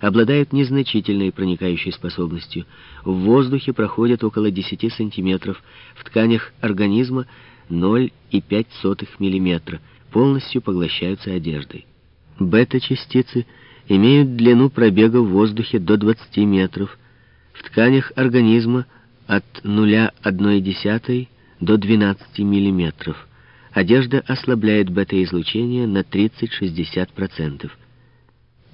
обладают незначительной проникающей способностью. В воздухе проходят около 10 сантиметров, в тканях организма 0,5 мм, полностью поглощаются одеждой. Бета-частицы имеют длину пробега в воздухе до 20 метров, в тканях организма от 0,1 до 12 мм. Одежда ослабляет бета-излучение на 30-60%.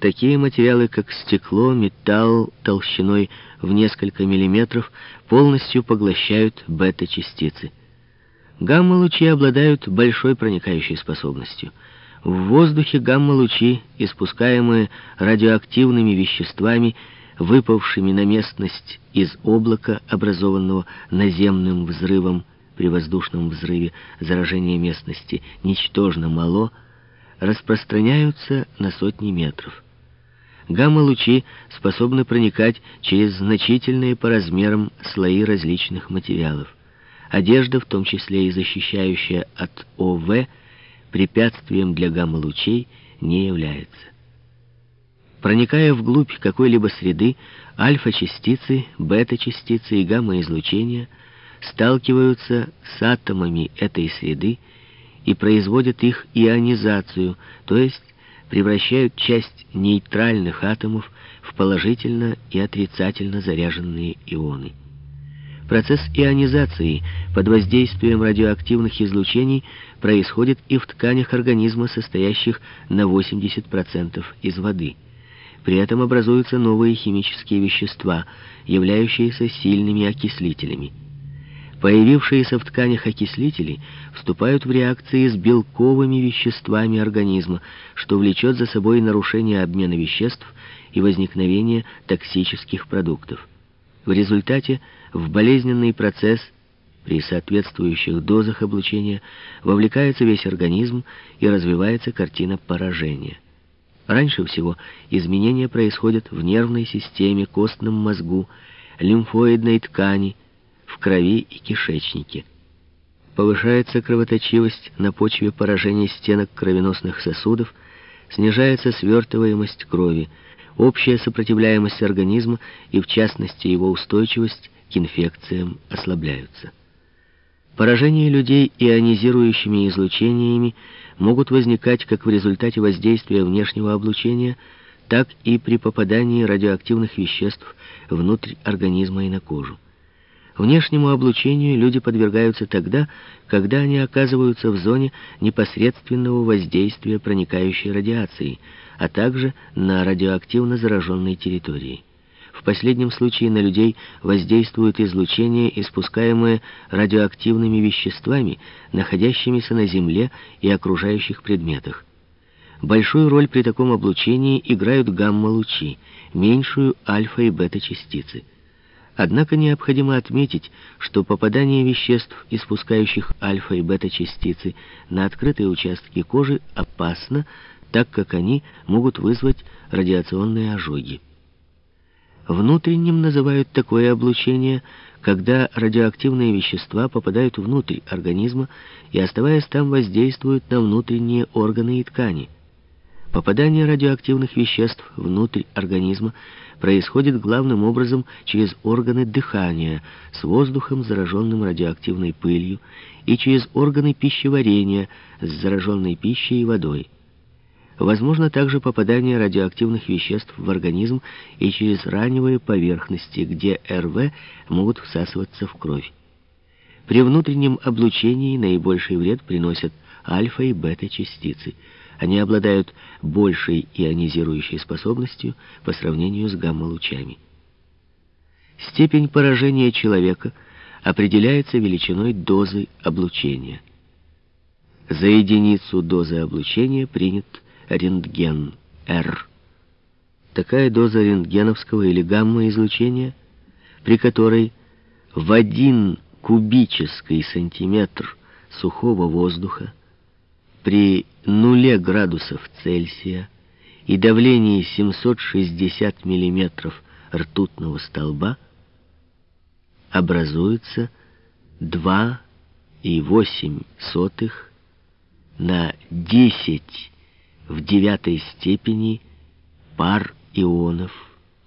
Такие материалы, как стекло, металл толщиной в несколько миллиметров, полностью поглощают бета-частицы. Гамма-лучи обладают большой проникающей способностью. В воздухе гамма-лучи, испускаемые радиоактивными веществами, выпавшими на местность из облака, образованного наземным взрывом, при воздушном взрыве заражение местности ничтожно мало, распространяются на сотни метров. Гамма-лучи способны проникать через значительные по размерам слои различных материалов. Одежда, в том числе и защищающая от ОВ, препятствием для гамма-лучей не является. Проникая вглубь какой-либо среды, альфа-частицы, бета-частицы и гамма-излучения сталкиваются с атомами этой среды и производят их ионизацию, то есть превращают часть нейтральных атомов в положительно и отрицательно заряженные ионы. Процесс ионизации под воздействием радиоактивных излучений происходит и в тканях организма, состоящих на 80% из воды. При этом образуются новые химические вещества, являющиеся сильными окислителями. Появившиеся в тканях окислители вступают в реакции с белковыми веществами организма, что влечет за собой нарушение обмена веществ и возникновение токсических продуктов. В результате в болезненный процесс при соответствующих дозах облучения вовлекается весь организм и развивается картина поражения. Раньше всего изменения происходят в нервной системе, костном мозгу, лимфоидной ткани, крови и кишечнике. Повышается кровоточивость на почве поражения стенок кровеносных сосудов, снижается свертываемость крови, общая сопротивляемость организма и, в частности, его устойчивость к инфекциям ослабляются. Поражения людей ионизирующими излучениями могут возникать как в результате воздействия внешнего облучения, так и при попадании радиоактивных веществ внутрь организма и на кожу. Внешнему облучению люди подвергаются тогда, когда они оказываются в зоне непосредственного воздействия проникающей радиации, а также на радиоактивно зараженной территории. В последнем случае на людей воздействует излучение, испускаемое радиоактивными веществами, находящимися на Земле и окружающих предметах. Большую роль при таком облучении играют гамма-лучи, меньшую альфа- и бета-частицы. Однако необходимо отметить, что попадание веществ, испускающих альфа и бета-частицы, на открытые участки кожи опасно, так как они могут вызвать радиационные ожоги. Внутренним называют такое облучение, когда радиоактивные вещества попадают внутрь организма и, оставаясь там, воздействуют на внутренние органы и ткани. Попадание радиоактивных веществ внутрь организма происходит главным образом через органы дыхания с воздухом, зараженным радиоактивной пылью, и через органы пищеварения с зараженной пищей и водой. Возможно также попадание радиоактивных веществ в организм и через раневые поверхности, где РВ могут всасываться в кровь. При внутреннем облучении наибольший вред приносят альфа и бета-частицы – они обладают большей ионизирующей способностью по сравнению с гамма-лучами. Степень поражения человека определяется величиной дозы облучения. За единицу дозы облучения принят рентген R. Такая доза рентгеновского или гамма-излучения, при которой в один кубический сантиметр сухого воздуха при нуле градусов Цельсия и давлении 760 миллиметров ртутного столба образуется 2,8 на 10 в девятой степени пар ионов